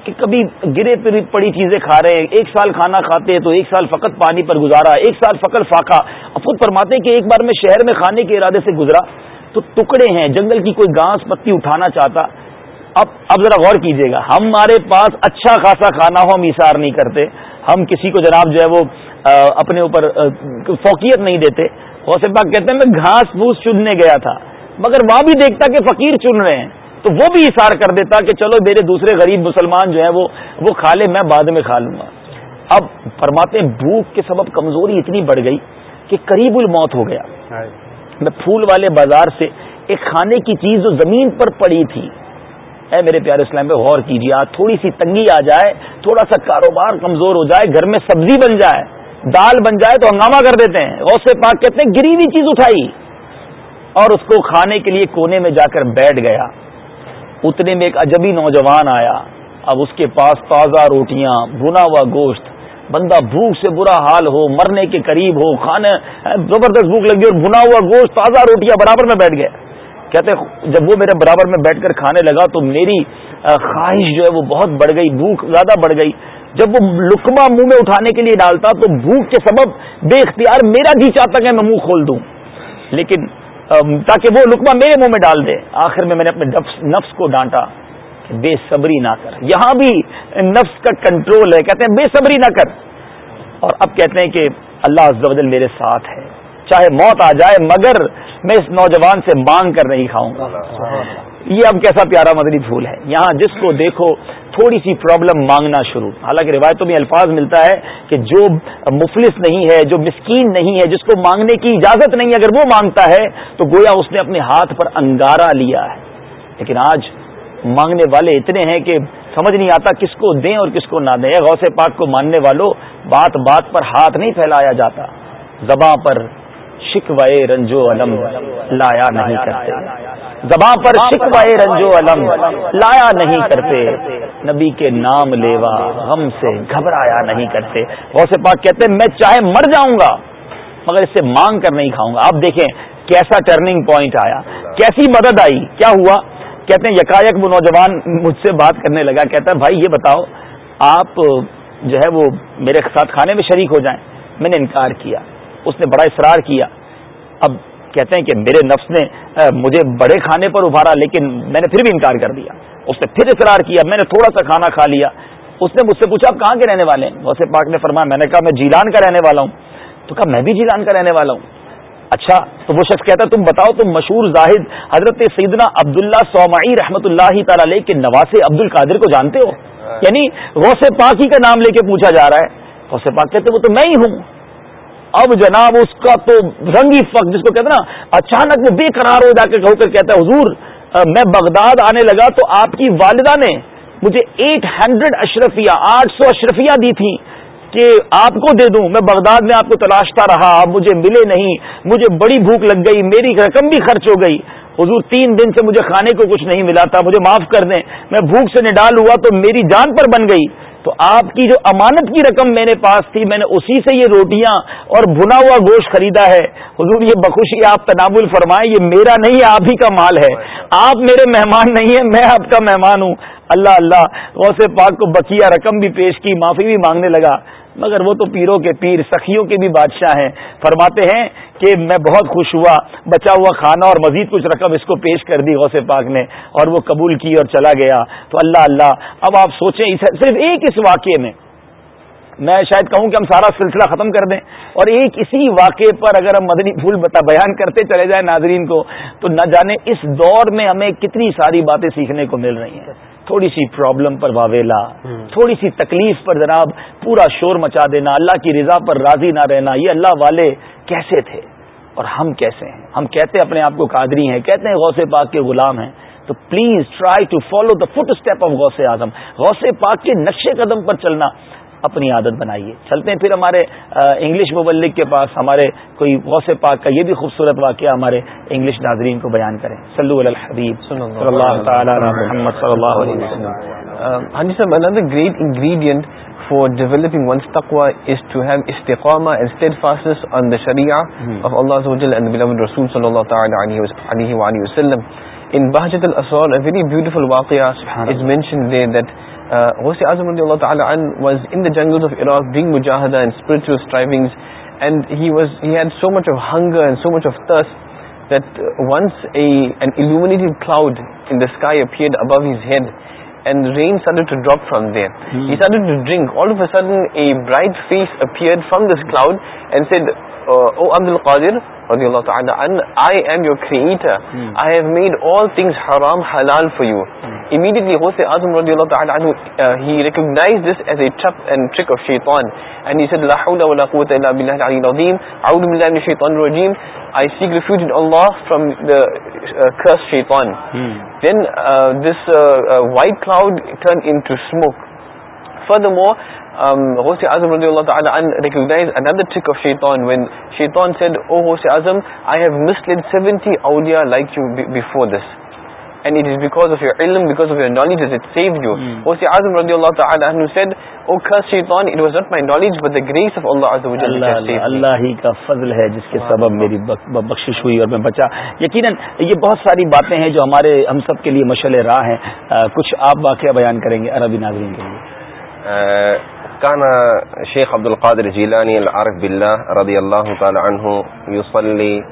کہ کبھی گرے پری پڑی چیزیں کھا رہے ہیں، ایک سال کھانا کھاتے ہیں تو ایک سال فقط پانی پر گزارا، ایک سال فقط فاقہ۔ خود فرماتے ہیں کہ ایک بار میں شہر میں کھانے کے ارادے سے گزرا تو ٹکڑے ہیں، جنگل کی کوئی گھاس پتی اٹھانا چاہتا۔ اب اب ذرا غور کیجیے گا۔ ہمارے پاس اچھا خاصا کھانا ہو ہم اشار نہیں کرتے۔ ہم کسی کو جناب جو ہے وہ اپنے اوپر فوقیت نہیں دیتے۔ غوث پاک کہتے ہیں میں گھاس پھوس چننے گیا تھا مگر وہاں بھی دیکھتا کہ فقیر چن رہے ہیں۔ تو وہ بھی اشار کر دیتا کہ چلو میرے دوسرے غریب مسلمان جو ہیں وہ وہ کھا لے میں بعد میں کھا لوں گا۔ اب فرماتے ہیں بھوک کے سبب کمزوری اتنی بڑھ گئی کہ قریب الموت ہو گیا۔ میں پھول والے بازار سے ایک کھانے کی چیز جو زمین پر پڑی تھی اے میرے پیارے اسلام پہ غور کیجیے آج تھوڑی سی تنگی آ جائے، تھوڑا سا کاروبار کمزور ہو جائے، گھر میں سبزی بن جائے، دال بن جائے تو ہنگامہ کر دیتے ہیں۔ غوث پاک کہتے ہیں گری ہوئی چیز اٹھائی۔ اور اس کو کھانے کے لیے کونے میں جا کر بیٹھ گیا۔ اتنے میں ایک اجبی نوجوان آیا۔ اب اس کے پاس تازہ روٹیاں، بھنا ہوا گوشت، بندہ بھوک سے برا حال ہو، مرنے کے قریب ہو، کھانے، زبردست بھوک لگی اور بھنا ہوا گوشت، تازہ روٹیاں برابر میں بیٹھ گئے۔ کہتے جب وہ میرے برابر میں بیٹھ کر کھانے لگا تو میری خواہش جو ہے وہ بہت بڑھ گئی، بھوک زیادہ بڑھ گئی۔ جب وہ لکما منہ میں اٹھانے کے لیے ڈالتا تو بھوک کے سبب بے اختیار میرا جی چاہتا کہ میں منہ کھول دوں۔ لیکن تاکہ وہ لکما میرے منہ میں ڈال دے، آخر میں میں نے اپنے نفس کو ڈانٹا کہ بے صبری نہ کر۔ یہاں بھی نفس کا کنٹرول ہے، کہتے ہیں بے صبری نہ کر۔ اور اب کہتے ہیں کہ اللہ عز و جل میرے ساتھ ہے۔ چاہے موت آ جائے مگر میں اس نوجوان سے مانگ کر نہیں کھاؤں گا۔ یہ اب کیسا پیارا مدنی پھول ہے۔ یہاں جس کو دیکھو، تھوڑی سی پرابلم مانگنا شروع۔ حالانکہ روایتوں میں الفاظ ملتا ہے کہ جو مفلس نہیں ہے، جو مسکین نہیں ہے، جس کو مانگنے کی اجازت نہیں ہے اگر وہ مانگتا ہے، تو گویا اس نے اپنے ہاتھ پر انگارا لیا ہے۔ لیکن آج مانگنے والے اتنے ہیں کہ سمجھ نہیں آتا کس کو دیں اور کس کو نہ دیں۔ غوث پاک کو ماننے والوں، بات بات پر ہاتھ نہیں پھیلایا جاتا۔ زباں پر شکوائے رنجو علم لایا نہیں کرتے۔ زباں پر شکوائے رنجو علم لایا نہیں کرتے۔ نبی کے نام لیوا، غم سے گھبرایا نہیں کرتے۔ غوث پاک کہتے ہیں، میں چاہے مر جاؤں گا، مگر اس سے مانگ کر نہیں کھاؤں گا۔ آپ دیکھیں کیسا ٹرننگ پوائنٹ آیا۔ کیسی مدد آئی۔ کیا ہوا؟ کہتے ہیں، یکایک وہ نوجوان مجھ سے بات کرنے لگا، کہتا ہے، بھائی یہ بتاؤ، آپ جو ہے وہ میرے ساتھ کھانے میں شریک ہو جائیں۔ میں نے انکار کیا۔ اس نے بڑا اصرار کیا۔ اب کہتے ہیں کہ میرے نفس نے مجھے بڑے کھانے پر ابھارا لیکن میں نے پھر بھی انکار کر دیا۔ اس نے پھر اصرار کیا میں نے تھوڑا سا کھانا کھا لیا۔ اس نے مجھ سے پوچھا آپ کہاں کے رہنے والے ہیں؟ ویسے پاک نے فرمایا میں نے کہا میں جیلان کا رہنے والا ہوں۔ تو کہا میں بھی جیلان کا رہنے والا ہوں۔ اچھا تو وہ شخص کہتا ہے تم بتاؤ تم مشہور زاہد حضرت سیدنا عبداللہ سومعی رحمۃ اللہ تعالی علیہ کے نواز عبد القادر کو جانتے ہو؟ یعنی غوث پاک ہی کا نام لے کے پوچھا جا رہا ہے۔ غوث پاک کہتے وہ تو میں ہی ہوں۔ اب جناب اس کا تو رنگ ہی فق جس کو کہتے نا، اچانک وہ بے قرار ہو جا کے ہو کر کہتا ہے، حضور میں بغداد آنے لگا تو آپ کی والدہ نے مجھے ایٹ ہنڈریڈ اشرفیہ، آٹھ سو اشرفیہ دی تھی کہ آپ کو دے دوں، میں بغداد میں آپ کو تلاشتا رہا، آپ مجھے ملے نہیں، مجھے بڑی بھوک لگ گئی، میری رقم بھی خرچ ہو گئی۔ حضور، تین دن سے مجھے کھانے کو کچھ نہیں ملا تھا، مجھے معاف کر دیں، میں بھوک سے نڈال ہوا تو میری جان پر بن گئی۔ تو آپ کی جو امانت کی رقم میرے پاس تھی، میں نے اسی سے یہ روٹیاں اور بھنا ہوا گوشت خریدا ہے۔ حضور، یہ بخوشی آپ تنابل فرمائیں، یہ میرا نہیں ہے آپ ہی کا مال ہے۔ آپ میرے مہمان نہیں ہیں، میں آپ کا مہمان ہوں۔ اللہ اللہ، غوث پاک کو بکیا رقم بھی پیش کی، معافی بھی مانگنے لگا۔ مگر وہ تو پیروں کے پیر، سخیوں کے بھی بادشاہ ہیں۔ فرماتے ہیں کہ میں بہت خوش ہوا، بچا ہوا کھانا اور مزید کچھ رقم اس کو پیش کر دی غوث پاک نے اور وہ قبول کی اور چلا گیا۔ تو اللہ اللہ، اب آپ سوچیں صرف ایک اس واقعے میں میں شاید کہوں کہ ہم سارا سلسلہ ختم کر دیں اور ایک اسی واقعے پر اگر ہم مدنی پھول بتا بیان کرتے چلے جائیں ناظرین کو تو نہ جانے اس دور میں ہمیں کتنی ساری باتیں سیکھنے کو مل رہی ہیں۔ تھوڑی سی پرابلم پر واویلا تھوڑی سی تکلیف پر جناب پورا شور مچا دینا اللہ کی رضا پر راضی نہ رہنا یہ اللہ والے کیسے تھے اور ہم کیسے ہیں؟ ہم کہتے اپنے آپ کو قادری ہیں کہتے ہیں غوث پاک کے غلام ہیں۔ تو please try to follow the footstep of Ghaus Azam. Ghaus پاک کے نقشے قدم پر چلنا۔ اپنی عادت بنائیے چلتے ہیں پھر ہمارے انگلش مبلک کے پاس ہمارے کوئی غوث پاک کا یہ بھی خوبصورت واقعہ ہمارے انگلش ناظرین کو بیان کریں سلو الحبیب صلی اللہ تعالیٰ محمد صلی اللہ علیہ وسلم ہاں جی سر another great ingredient for developing one's taqwa is to have istiqama and steadfastness on the sharia hmm. of Allah and the beloved Rasul sallallahu ta'ala alayhi wa sallam. In Bahjat al-Asrar, a very beautiful waqiyah is mentioned there that غوث اعظم رضی اللہ تعالی عنہ was in the jungles of Iraq doing mujahada and spiritual strivings and he was he had so much of hunger and so much of thirst that once a an illuminated cloud in the sky appeared above his head and rain started to drop from there hmm. he started to drink all of a sudden a bright face appeared from this cloud and said uh, oh Abdul Qadir رضی اللہ تعالی عنہ I am your creator hmm. I have made all things haram halal for you hmm. immediately Ghuth Azam رضی اللہ تعالی عنہ uh, he recognized this as a trap and trick of shaitan and he said لا حول ولا قوة إلا بالله العلي العظيم أعوذ بالله من الشيطان الرجيم I seek refuge in Allah from the uh, cursed shaitan hmm. then uh, this uh, uh, white cloud turned into smoke furthermore غوث اعظم رضی اللہ تعالی عنہ recognized another trick of shaitan when shaitan said oh Ghaus Azam I have misled 70 awliya like you before this and it is because of your ilm because of your knowledge that it saved you غوث اعظم رضی اللہ تعالی عنہ said oh cursed shaitan it was not my knowledge but the grace of Allah عز و جل اللہ ہی کا فضل ہے جس کے سبب میری بخشش ہوئی اور میں بچا یقیناً یہ بہت ساری باتیں ہیں جو ہمارے ہم سب کے لیے مشعل راہ ہیں کچھ آپ واقعہ بیان کریں گے عربی ناظرین کے لیے كان شيخ عبد القادر الجيلاني العارف بالله رضي الله تعالى عنه يصلي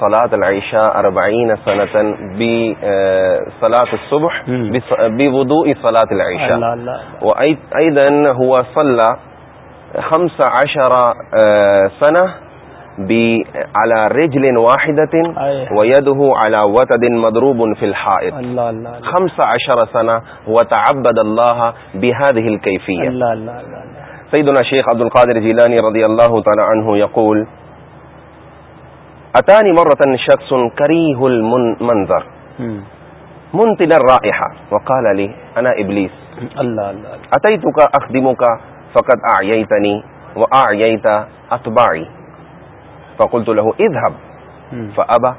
صلاة العشاء أربعين سنة بصلاة الصبح بوضوء صلاة العشاء. وأيضا هو صلى خمس عشر سنة على رجل واحدة ويده على وتد مضروب في الحائط. خمس عشر سنة وتعبد الله بهذه الكيفية سيدنا الشيخ عبد القادر جيلاني رضي الله تعالى عنه يقول أتاني مرة شخص كريه المنظر. منتن الرائحة وقال لي أنا إبليس أتيتك أخدمك فقد أعييتني وأعييت أطباعي فقلت له اذهب. فأبى.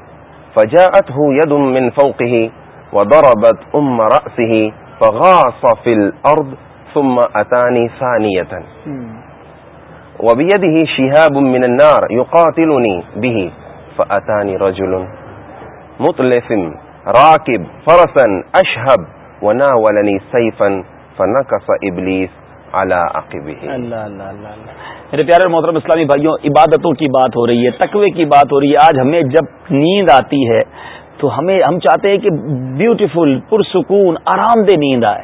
فجاءته يد من فوقه وضربت أم رأسه فغاص في الأرض ثم أتاني ثانية. وبيده شهاب من النار يقاتلني به. فأتاني رجل مطلث راكب فرسا أشهب وناولني سيفا فنكس إبليس على عقبه. الله الله الله میرے پیارے محترم اسلامی بھائیوں، عبادتوں کی بات ہو رہی ہے، تقوی کی بات ہو رہی ہے۔ آج ہمیں جب نیند آتی ہے، تو ہمیں، ہم چاہتے ہیں کہ بیوٹیفل پرسکون، آرام دہ نیند آئے۔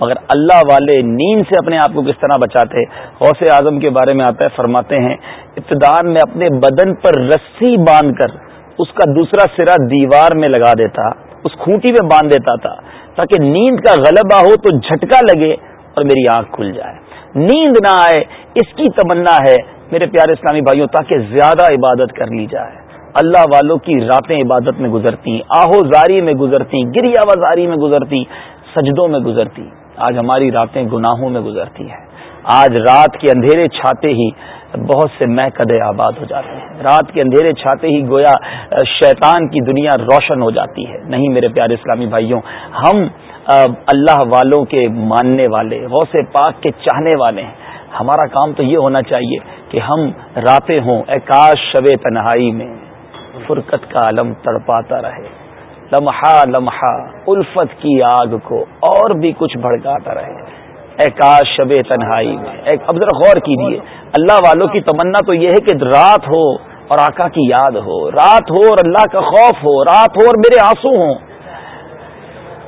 مگر اللہ والے نیند سے اپنے آپ کو کس طرح بچاتے؟ غوث اعظم کے بارے میں آتا ہے فرماتے ہیں ابتدار میں اپنے بدن پر رسی باندھ کر اس کا دوسرا سرا دیوار میں لگا دیتا، اس کھوٹی میں باندھ دیتا تھا، تاکہ نیند کا غلبہ ہو تو جھٹکا لگے اور میری آنکھ کھل جائے۔ نیند نہ آئے، اس کی تمنا ہے۔ میرے پیارے اسلامی بھائیوں، تاکہ زیادہ عبادت کر لی جائے۔ اللہ والوں کی راتیں عبادت میں گزرتی، آہو زاری میں گزرتی، گریا وزاری میں گزرتی، سجدوں میں گزرتی۔ آج ہماری راتیں گناہوں میں گزرتی ہیں۔ آج رات کے اندھیرے چھاتے ہی بہت سے میں آباد ہو جاتے ہیں۔ رات کے اندھیرے چھاتے ہی گویا شیطان کی دنیا روشن ہو جاتی ہے۔ نہیں میرے پیارے اسلامی بھائیوں، ہم اللہ والوں کے ماننے والے، غوث پاک کے چاہنے والے ہیں۔ ہمارا کام تو یہ ہونا چاہیے کہ ہم راتیں ہوں۔ اے کاش شب تنہائی میں فرقت کا علم تڑپاتا رہے۔ لمحہ لمحہ الفت کی آگ کو اور بھی کچھ بھڑکاتا رہے۔ اے کاش شب تنہائی میں اب ذرا غور کیجیے اللہ والوں کی تمنا تو یہ ہے کہ رات ہو اور آقا کی یاد ہو۔ رات ہو اور اللہ کا خوف ہو۔ رات ہو اور میرے آنسو ہوں۔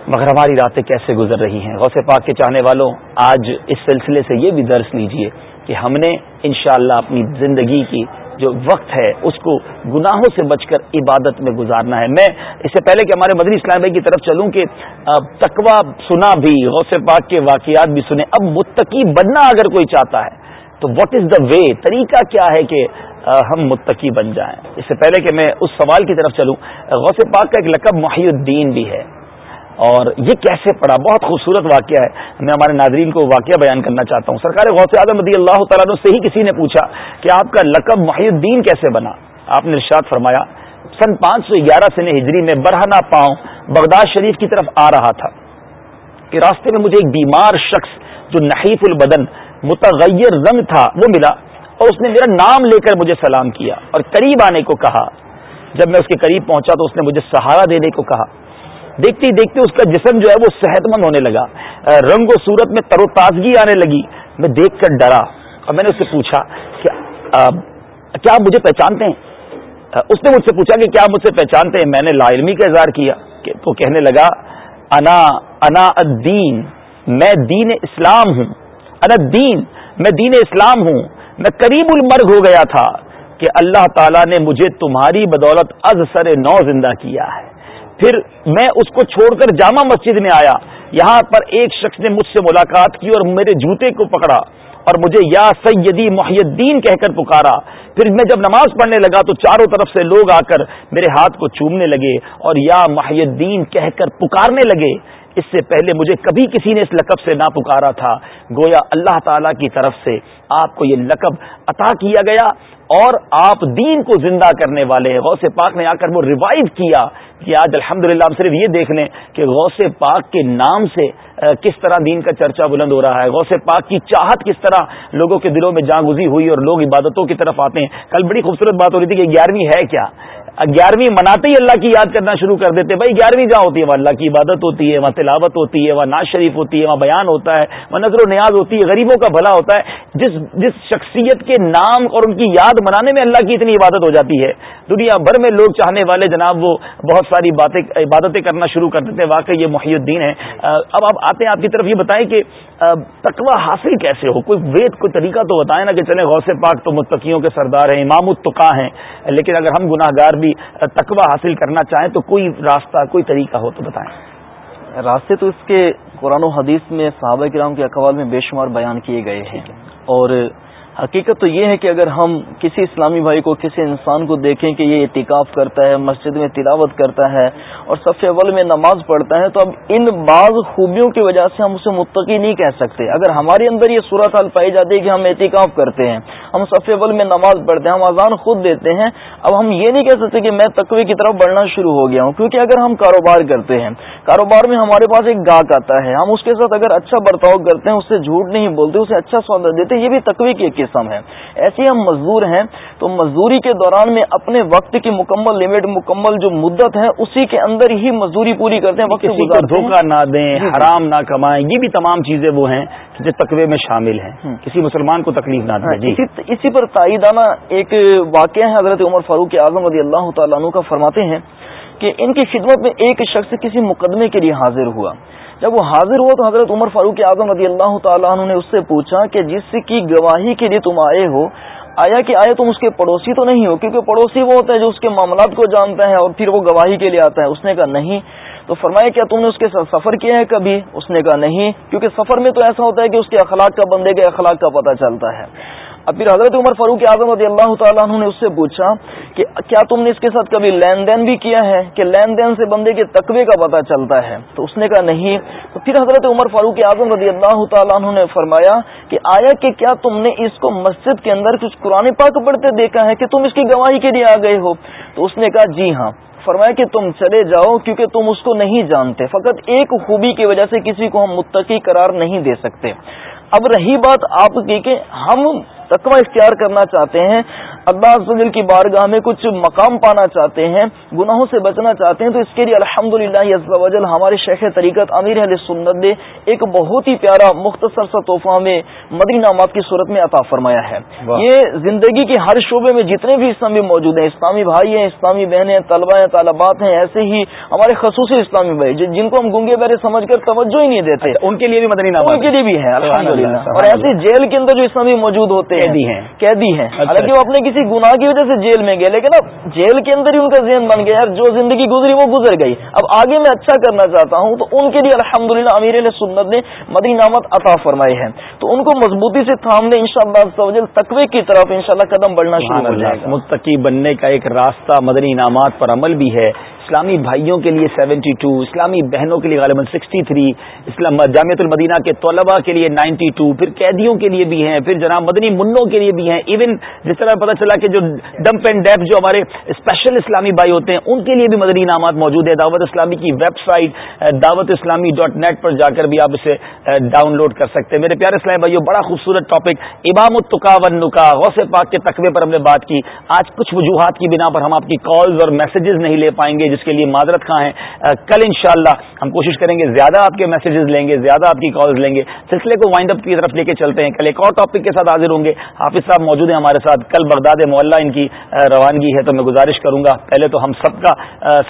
مگر ہماری راتیں کیسے گزر رہی ہیں؟ غوث پاک کے چاہنے والوں، آج اس سلسلے سے یہ بھی درس لیجیے کہ ہم نے انشاءاللہ اپنی زندگی کی جو وقت ہے، اس کو گناہوں سے بچ کر عبادت میں گزارنا ہے۔ میں اس سے پہلے کہ ہمارے مدنی اسلام بھائی کی طرف چلوں کہ تقوا سنا بھی، غوث پاک کے واقعات بھی سنے اب متقی بننا اگر کوئی چاہتا ہے، تو واٹ از دا وے طریقہ کیا ہے کہ ہم متقی بن جائیں۔ اس سے پہلے کہ میں اس سوال کی طرف چلوں، غوث پاک کا ایک لقب محی الدین بھی ہے۔ اور یہ کیسے پڑا بہت خوبصورت واقعہ ہے۔ میں ہمارے ناظرین کو واقعہ بیان کرنا چاہتا ہوں۔ سرکار غوث اعظم رضی اللہ تعالیٰ سے ہی کسی نے پوچھا کہ آپ کا لقب محی الدین کیسے بنا؟ آپ نے ارشاد فرمایا، سن پانچ سو گیارہ سن ہجری میں برہنا پاؤں بغداد شریف کی طرف آ رہا تھا کہ راستے میں مجھے ایک بیمار شخص جو نحیف البدن، متغیر رنگ تھا، وہ ملا اور اس نے میرا نام لے کر مجھے سلام کیا اور قریب آنے کو کہا۔ جب میں اس کے قریب پہنچا تو اس نے مجھے سہارا دینے کو کہا۔ دیکھتے ہی دیکھتے اس کا جسم جو ہے وہ صحت مند ہونے لگا۔ رنگ و صورت میں تر و تازگی آنے لگی۔ میں دیکھ کر ڈرا۔ اور میں نے اس سے پوچھا کہ کیا آپ مجھے پہچانتے ہیں؟ اس نے مجھ سے پوچھا کہ کیا مجھ سے پہچانتے ہیں؟ میں نے لا علمی کا اظہار کیا کہ تو کہنے لگا، انا انا الدین، میں دین اسلام ہوں۔ انا الدین، میں دین اسلام ہوں۔ میں قریب المرگ ہو گیا تھا کہ اللہ تعالیٰ نے مجھے تمہاری بدولت از سر نو زندہ کیا ہے۔ پھر میں اس کو چھوڑ کر جامع مسجد میں آیا۔ یہاں پر ایک شخص نے مجھ سے ملاقات کی اور میرے جوتے کو پکڑا اور مجھے یا سیدی محی الدین کہہ کر پکارا۔ پھر میں جب نماز پڑھنے لگا تو چاروں طرف سے لوگ آ کر میرے ہاتھ کو چومنے لگے اور یا محی الدین کہہ کر پکارنے لگے۔ اس سے پہلے مجھے کبھی کسی نے اس لقب سے نہ پکارا تھا۔ گویا اللہ تعالی کی طرف سے آپ کو یہ لقب عطا کیا گیا اور آپ دین کو زندہ کرنے والے ہیں۔ غوث پاک نے آ کر وہ ریوائو کیا کہ آج الحمد للہ صرف یہ دیکھ لیں کہ غوث پاک کے نام سے کس طرح دین کا چرچا بلند ہو رہا ہے۔ غوث پاک کی چاہت کس طرح لوگوں کے دلوں میں جاں گزی ہوئی اور لوگ عبادتوں کی طرف آتے ہیں۔ کل بڑی خوبصورت بات ہو رہی تھی کہ گیارہویں ہے کیا؟ گیارہویں مناتے ہی اللہ کی یاد کرنا شروع کر دیتے بھائی، گیارہویں جہاں ہوتی ہے، وہاں اللہ کی عبادت ہوتی ہے، وہاں تلاوت ہوتی ہے، وہاں ناز شریف ہوتی ہے، وہاں بیان ہوتا ہے، وہاں نظر و نیاز ہوتی ہے، غریبوں کا بھلا ہوتا ہے۔ جس جس شخصیت کے نام اور ان کی یاد منانے میں اللہ کی اتنی عبادت ہو جاتی ہے۔ دنیا بھر میں لوگ چاہنے والے جناب وہ بہت ساری باتیں، عبادتیں کرنا شروع کر دیتے ہیں۔ واقعی یہ محی الدین ہے۔ اب آپ آتے ہیں، آپ کی طرف یہ بتائیں کہ تقوی حاصل کیسے ہو؟ کوئی وید، کوئی طریقہ تو بتائیں نا کہ چلے غوث پاک تو متقیوں کے سردار ہیں، امام التقا ہیں۔ لیکن اگر ہم گناہ گار بھی تقوی حاصل کرنا چاہیں تو کوئی راستہ، کوئی طریقہ ہو تو بتائیں۔ راستے تو اس کے قرآن و حدیث میں صحابہ کرام کے اقوال میں بے شمار بیان کیے گئے ہیں اور حقیقت تو یہ ہے کہ اگر ہم کسی اسلامی بھائی کو، کسی انسان کو دیکھیں کہ یہ اعتکاف کرتا ہے، مسجد میں تلاوت کرتا ہے اور سب سے اول میں نماز پڑھتا ہے، تو اب ان بعض خوبیوں کی وجہ سے ہم اسے متقی نہیں کہہ سکتے۔ اگر ہمارے اندر یہ صورت حال پائی جاتی ہے کہ ہم اعتکاف کرتے ہیں، ہم سب اول میں نماز پڑھتے ہیں، ہم اذان خود دیتے ہیں، اب ہم یہ نہیں کہہ سکتے کہ میں تقوی کی طرف بڑھنا شروع ہو گیا ہوں۔ کیونکہ اگر ہم کاروبار کرتے ہیں، کاروبار میں ہمارے پاس ایک گاہک آتا ہے، ہم اس کے ساتھ اگر اچھا برتاؤ کرتے ہیں، اس سے جھوٹ نہیں بولتے، اسے اچھا سودا دیتے ہیں، یہ بھی تقوی کی ایک قسم ہے۔ ایسے ہم مزدور ہیں تو مزدوری کے دوران میں اپنے وقت کی مکمل لمٹ مکمل جو مدت ہے اسی کے اندر ہی مزدوری پوری کرتے ہیں وقت دھوکہ نہ دیں جی، جی۔ حرام نہ کمائیں یہ بھی تمام چیزیں وہ ہیں جو تقوی میں شامل ہیں۔ کسی مسلمان کو تکلیف نہ دیں جی۔ اسی پر تائیدانہ ایک واقعہ ہے حضرت عمر فاروق اعظم رضی اللہ تعالیٰ عنہ کا فرماتے ہیں کہ ان کی خدمت میں ایک شخص کسی مقدمے کے لیے حاضر ہوا۔ جب وہ حاضر ہوا تو حضرت عمر فاروق اعظم رضی اللہ تعالیٰ عنہ نے اس سے پوچھا کہ جس کی گواہی کے لیے تم آئے ہو، آیا کہ آئے تم اس کے پڑوسی تو نہیں ہو؟ کیونکہ پڑوسی وہ ہوتا ہے جو اس کے معاملات کو جانتا ہے اور پھر وہ گواہی کے لیے آتا ہے۔ اس نے کہا نہیں۔ تو فرمایا، کیا تم نے اس کے ساتھ سفر کیا ہے کبھی؟ اس نے کہا نہیں، کیونکہ سفر میں تو ایسا ہوتا ہے کہ اس کے اخلاق کا بندے کے اخلاق کا پتہ چلتا ہے۔ اب پھر حضرت عمر فاروق اعظم رضی اللہ تعالیٰ عنہ نے اس سے پوچھا کہ کیا تم نے اس کے ساتھ کبھی لین دین بھی کیا ہے کہ لین دین سے بندے کے تقوی کا پتہ چلتا ہے؟ تو اس نے کہا نہیں۔ تو پھر حضرت عمر فاروق اعظم رضی اللہ تعالیٰ عنہ نے فرمایا کہ آیا کہ کیا تم نے اس کو مسجد کے اندر کچھ قرآن پاک پڑھتے دیکھا ہے کہ تم اس کی گواہی کے لیے آ گئے ہو؟ تو اس نے کہا جی ہاں۔ فرمایا کہ تم چلے جاؤ کیونکہ تم اس کو نہیں جانتے۔ فقط ایک خوبی کی وجہ سے کسی کو ہم متقی قرار نہیں دے سکتے۔ اب رہی بات آپ کی کہ ہم تقوی اختیار کرنا چاہتے ہیں اللہ عزوجل کی بارگاہ میں کچھ مقام پانا چاہتے ہیں گناہوں سے بچنا چاہتے ہیں تو اس کے لیے الحمد للہ وجل ہمارے شیخ طریقت امیر علیہ سنت نے ایک بہت ہی پیارا مختصر سا تحفہ میں مدری نامات کی صورت میں عطا فرمایا ہے۔ یہ زندگی کے ہر شعبے میں جتنے بھی اسلامی موجود ہیں اسلامی بھائی ہیں اسلامی بہنیں طلبہ ہیں طالبات ہیں ایسے ہی ہمارے خصوصی اسلامی بھائی جن کو ہم گنگے بہرے سمجھ کر توجہ ہی نہیں دیتے۔ اچھا، ان کے لیے بھی مدنی نامات ان کے لیے بھی ہے الحمد اور ایسے جیل کے اندر جو اسلامی موجود ہوتے قیدی ہیں۔ قیدی ہیں۔ اچھا، حالانکہ وہ اپنے کسی گناہ کی وجہ سے جیل میں گئے لیکن اب جیل کے اندر ہی ان کا ذہن بن گیا یار جو زندگی گزری وہ گزر گئی۔ اب آگے میں اچھا کرنا چاہتا ہوں تو ان کے لیے الحمد للہ امیر علیہ سنت نے مدی نامت عطا فرمائے ہیں۔ تو ان کو مضبوطی سے تھامنے ان شاء اللہ تقوی کی طرف ان قدم بڑھنا شروع ہو جائے گا۔ متقی بننے کا ایک راستہ مدنی انعامات پر عمل بھی ہے۔ اسلامی بھائیوں کے لیے سیونٹی ٹو، اسلامی بہنوں کے لیے غالباً سکسٹی تھری، اسلام جامعت المدینہ کے طلباء کے لیے نائنٹی ٹو، پھر قیدیوں کے لیے بھی ہیں، پھر جناب مدنی منوں کے لیے بھی ہیں۔ ایون جس طرح پتہ چلا کہ جو ڈمپ اینڈ ڈیپ جو ہمارے اسپیشل اسلامی بھائی ہوتے ہیں، ان کے لیے بھی مدنی انعامات موجود ہیں۔ دعوت اسلامی کی ویب سائٹ دعوت اسلامی ڈاٹ نیٹ پر جا کر بھی آپ اسے ڈاؤن لوڈ کر سکتے ہیں۔ میرے پیارے اسلامی بھائیوں، بڑا خوبصورت ٹاپک امام التقا ون نکا غوث پاک کے تقوی پر ہم نے بات کی۔ آج کچھ وجوہات کی بنا پر ہم آپ کی کالز اور میسجز نہیں لے پائیں گے جس کے لیے معذرت خواہ ہیں۔ کل انشاءاللہ ہم کوشش کریں گے زیادہ آپ کے میسیجز لیں گے زیادہ آپ کی کالز لیں گے۔ سلسلے کو وائنڈ اپ کی طرف لے کے چلتے ہیں۔ کل ایک اور ٹاپک کے ساتھ حاضر ہوں گے۔ حافظ صاحب موجود ہیں ہمارے ساتھ۔ کل بغداد معلّہ ان کی روانگی ہے تو میں گزارش کروں گا۔ پہلے تو ہم سب کا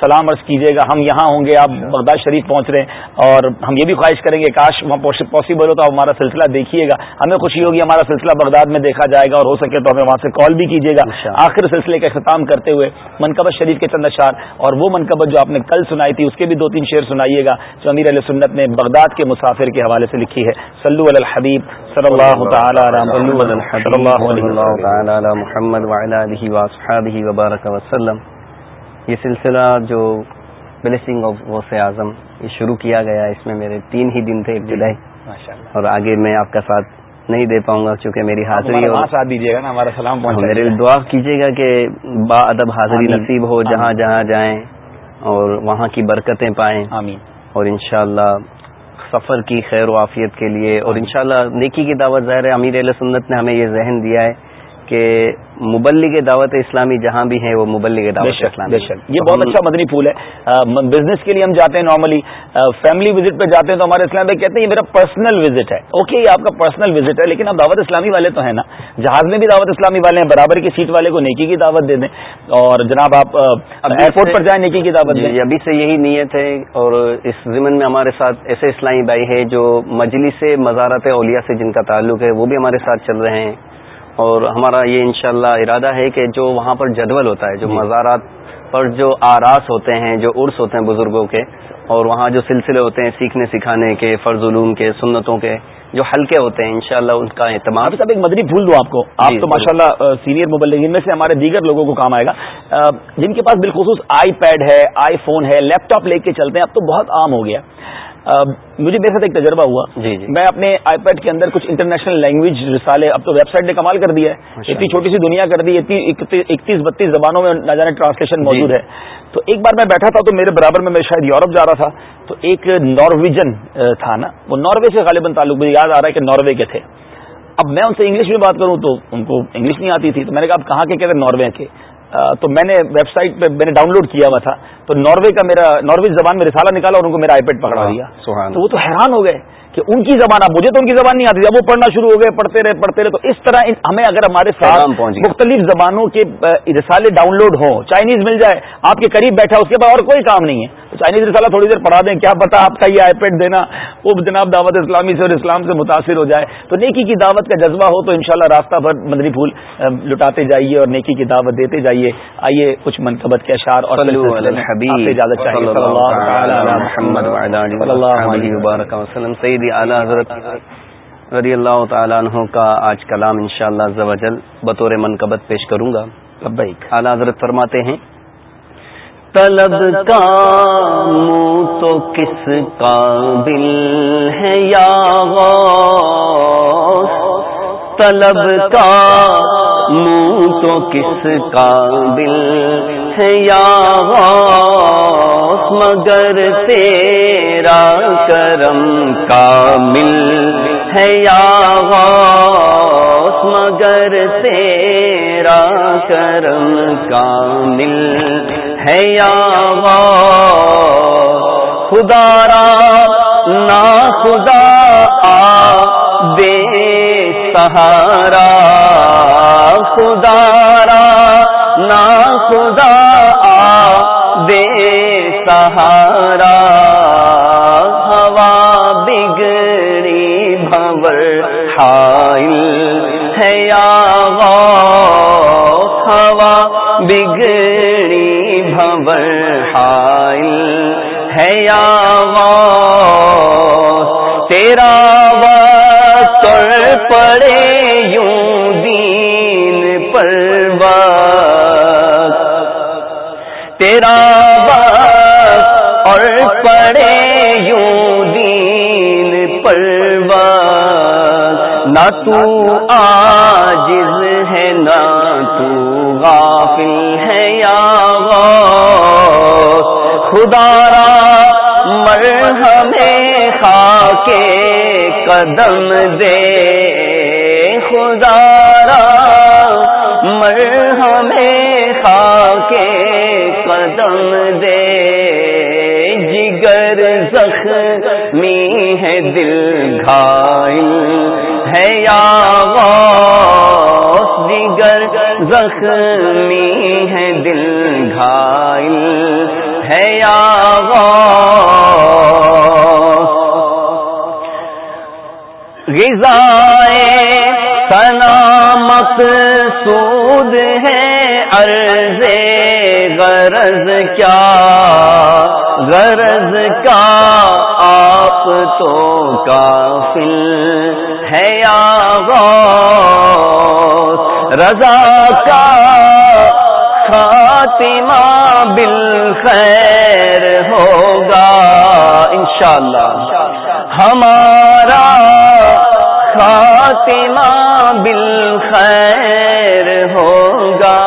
سلام عرض کیجیے گا۔ ہم یہاں ہوں گے آپ بغداد شریف پہنچ رہے ہیں اور ہم یہ بھی خواہش کریں گے کاش وہاں پاسبل ہو تو ہمارا سلسلہ دیکھیے گا۔ ہمیں خوشی ہوگی ہمارا سلسلہ بغداد میں دیکھا جائے گا اور ہو سکے تو ہمیں وہاں سے کال بھی کیجیے گا۔ آخر سلسلے کا اختتام کرتے ہوئے منقبت شریف کے چند اشار اور وہ منقبت جو آپ نے کل سنائی تھی اس کے بھی دو تین شعر سنائیے گا جو امیر علیہ سنت نے بغداد کے مسافر کے حوالے سے لکھی ہے۔ سلو الحبیب صلی اللہ تعالی محمد وبارک وسلم۔ یہ سلسلہ جو بلیسنگ آف غوث اعظم یہ شروع کیا گیا اس میں میرے تین ہی دن تھے ابتدائی۔ اور آگے میں آپ کا ساتھ نہیں دے پاؤں گا چونکہ میری حاضری اور ساتھ دیجیے گا نا ہمارا سلام میرے دعا کیجیے گا کہ با ادب حاضری نصیب ہو جہاں جہاں جائیں۔ اور وہاں کی برکتیں پائیں۔ آمین۔ اور انشاءاللہ سفر کی خیر و عافیت کے لیے اور انشاءاللہ نیکی کی دعوت ظاہر ہے امیر علیہ سنت نے ہمیں یہ ذہن دیا ہے کہ مبلغ دعوت اسلامی جہاں بھی ہیں وہ مبلغ دعوت اسلامی یہ بہت اچھا مدنی پھول ہے۔ بزنس کے لیے ہم جاتے ہیں نارملی فیملی وزٹ پہ جاتے ہیں تو ہمارے اسلام بھائی کہتے ہیں یہ میرا پرسنل وزٹ ہے۔ اوکے یہ آپ کا پرسنل وزٹ ہے لیکن اب دعوت اسلامی والے تو ہیں نا۔ جہاز میں بھی دعوت اسلامی والے ہیں برابر کی سیٹ والے کو نیکی کی دعوت دے دیں۔ اور جناب آپ ایئرپورٹ پر جائیں نیکی کی دعوت دیں۔ ابھی سے یہی نیت ہے اور اس ضمن میں ہمارے ساتھ ایسے اسلامی بھائی ہیں جو مجلس مزارت اولیا سے جن کا تعلق ہے وہ بھی ہمارے ساتھ چل رہے ہیں۔ اور ہمارا یہ انشاءاللہ ارادہ ہے کہ جو وہاں پر جدول ہوتا ہے جو مزارات پر جو آراس ہوتے ہیں جو عرس ہوتے ہیں بزرگوں کے اور وہاں جو سلسلے ہوتے ہیں سیکھنے سکھانے کے فرض علوم کے سنتوں کے جو حلقے ہوتے ہیں انشاءاللہ ان کا اہتمام۔ صاحب ایک مدنی بھول دو آپ کو۔ آپ تو ماشاء اللہ سینئر مبلغین میں سے ہمارے دیگر لوگوں کو کام آئے گا۔ جن کے پاس بالخصوص آئی پیڈ ہے آئی فون ہے لیپ ٹاپ لے کے چلتے ہیں اب تو بہت عام ہو گیا۔ مجھے میرے ساتھ ایک تجربہ ہوا۔ جی جی۔ میں اپنے آئی پیڈ کے اندر کچھ انٹرنیشنل لینگویج رسالے اب تو ویب سائٹ نے کمال کر دیا ہے۔ اتنی چھوٹی سی دنیا کر دی اکتیس بتیس زبانوں میں نہ جانے ٹرانسلیشن موجود ہے۔ تو ایک بار میں بیٹھا تھا تو میرے برابر میں میں شاید یورپ جا رہا تھا۔ تو ایک نارویجن تھا نا۔ وہ ناروے سے غالباً تعلق مجھے یاد آ رہا ہے کہ ناروے کے تھے۔ اب میں ان سے انگلش میں بات کروں تو ان کو انگلش نہیں آتی تھی۔ تو میں نے کہا آپ کہاں کے کہتے ناروے کے؟ تو میں نے ویب سائٹ پہ میں نے ڈاؤن لوڈ کیا ہوا تھا تو ناروے کا میرا ناروے زبان میں رسالہ نکالا اور ان کو میرا آئی پیڈ پکڑا دیا۔ تو وہ تو حیران ہو گئے کہ ان کی زبان اب مجھے تو ان کی زبان نہیں آتی اب وہ پڑھنا شروع ہو گئے پڑھتے رہے پڑھتے رہے تو اس طرح ہمیں اگر ہمارے ساتھ مختلف زبانوں کے رسالے ڈاؤن لوڈ ہوں چائنیز مل جائے آپ کے قریب بیٹھا اس کے بعد اور کوئی کام نہیں ہے۔ تو چائنیز رسالہ تھوڑی دیر پڑھا دیں کیا پتا آپ کا یہ آئی پیڈ دینا وہ جناب دعوت اسلامی سے اور اسلام سے متاثر ہو جائے۔ تو نیکی کی دعوت کا جذبہ ہو تو انشاءاللہ راستہ بھر مدنی پھول لٹاتے جائیے اور نیکی کی دعوت دیتے جائیے۔ آئیے کچھ منقبت کے اشعار اور اجازت محمد سعید اعلیٰ حضرت رضی اللہ تعالیٰ عنہ کا آج کلام انشاءاللہ شاء اللہ بطور منقبت پیش کروں گا۔ اعلی حضرت فرماتے ہیں طلب کا منہ تو کس قابل ہے یا طلب کا منہ تو کس قابل ہے یا مگر تیرا کرم کامل ہے یا مگر تیرا کرم کامل ہے یا خدا را نا خدا آ بے سہارا خدا را نا خدا آ بے سہارا، ہوا بگڑی بھور حائل ہے یا ہوا بگڑی بھور حائل ہے یا تیرا پڑے یوں دین پر تیرا وقت اور پڑے یوں دین پر نہ تو آجز ہے، نہ تو غافل ہے یا خدا را ہمیں خا کے قدم دے۔ خدا را مر ہمیں خا کے قدم دے۔ جگر زخمی ہے دل گھائل ہے یا جگر زخمی ہے دل گھائل ہے یا غذائے سود ہے، عرض غرض کیا؟ غرض کا آپ تو کافل ہے یا رضا کا خاتمہ بالخیر ہوگا، انشاءاللہ۔ ہمارا خاتمہ بالخیر ہوگا۔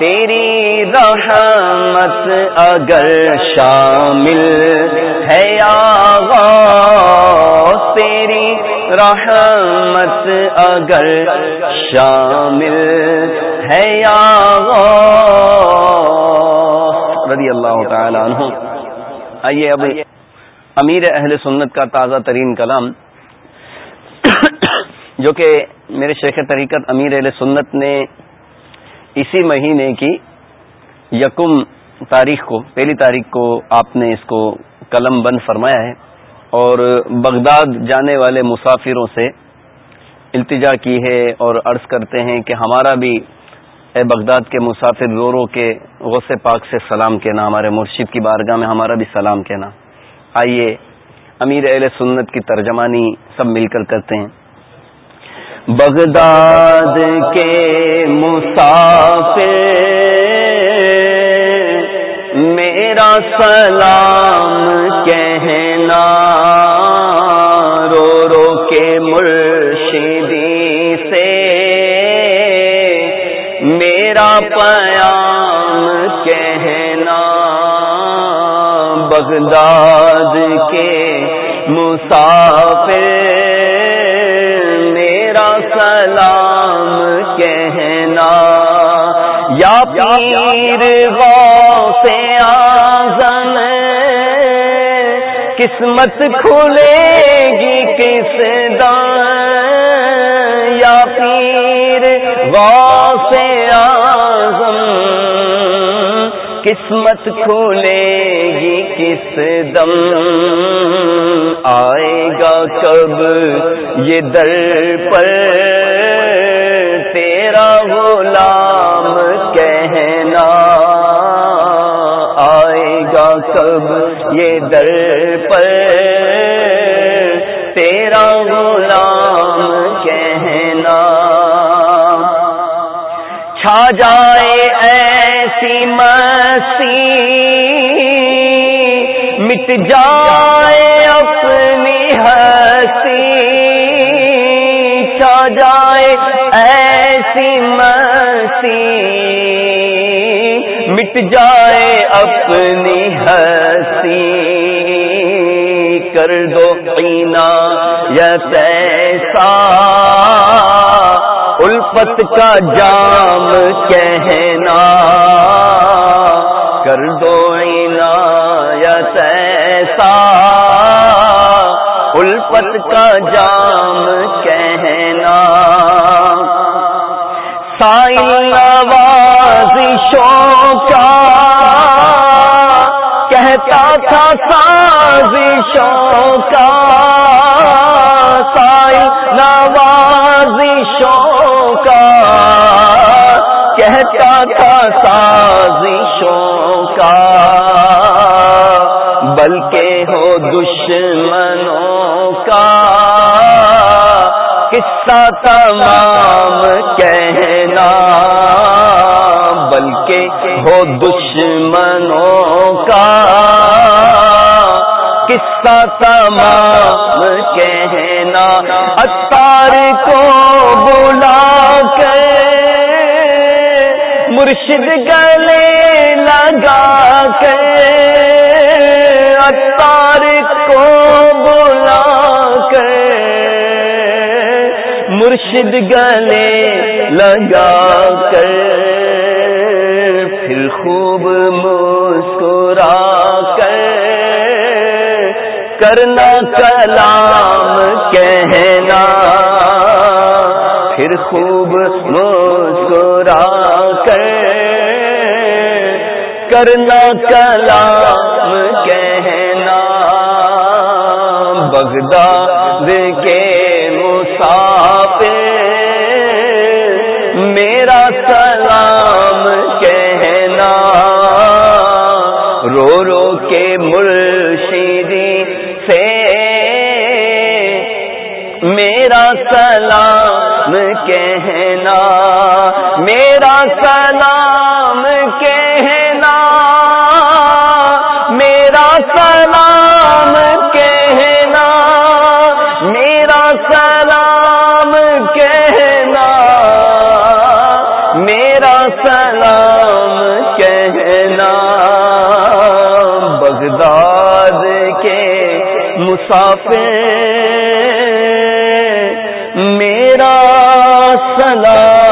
تیری رحمت اگر شامل ہے یا تیری رحمت اگر شامل ہے یا رضی اللہ تعالی عنہ۔ آئیے اب امیر اہل سنت کا تازہ ترین کلام۔ جو کہ میرے شیخ طریقت امیر اہل سنت نے اسی مہینے کی یکم تاریخ کو، پہلی تاریخ کو آپ نے اس کو قلم بند فرمایا ہے اور بغداد جانے والے مسافروں سے التجا کی ہے اور عرض کرتے ہیں کہ ہمارا بھی اے بغداد کے مسافر رو کے غوث پاک سے سلام کہنا، ہمارے مرشد کی بارگاہ میں ہمارا بھی سلام کہنا۔ آئیے امیر اہل سنت کی ترجمانی سب مل کر کرتے ہیں۔ بغداد کے مسافر، میرا سلام کہنا، رو رو کے مرشدی سے، میرا پیام کہنا۔ بغداد کے مسافر سلام کہنا، یا پیر سے آزم قسمت کھلے گی کس دان یا پیر سے آزم قسمت کھلے گی کس دم؟ آئے گا کب یہ در پر؟ تیرا غلام کہنا۔ آئے گا کب یہ در پر؟ تیرا غلام کہنا۔ چھا جائے ایسی مسیح، مٹ جائے اپنی ہنسی چھا جائے ایسی مسیح، مٹ جائے اپنی ہنسی کر دو پینا یا پیسہ۔ الفت کا جام کہنا۔ کر دو اینا یا ایسا۔ الفت کا جام کہنا۔ سائن نوازشوں کا۔ کہتا تھا سازشوں کا۔ سائن نوازشوں کا کہتا تھا سازشوں کا، بلکہ ہو دشمنوں کا۔ قصہ تمام کہنا، بلکہ ہو دشمنوں کا۔ قصہ تمام کہنا اتار کو بلا مرشد گلے لگا کے اتار کو بلا کے مرشد گلے لگا کر پھر خوب مسکرا کر کرنا کلام کہنا پھر خوب مسکرا کر کرنا کلام کہنا۔ بغداد کے مسافر، میرا سلام کہنا۔ رو رو کے مرشدی سے میرا سلام کہنا۔ میرا سلام سلام کہنا میرا سلام کہنا میرا سلام کہنا۔ بغداد کے مسافر میرا سلام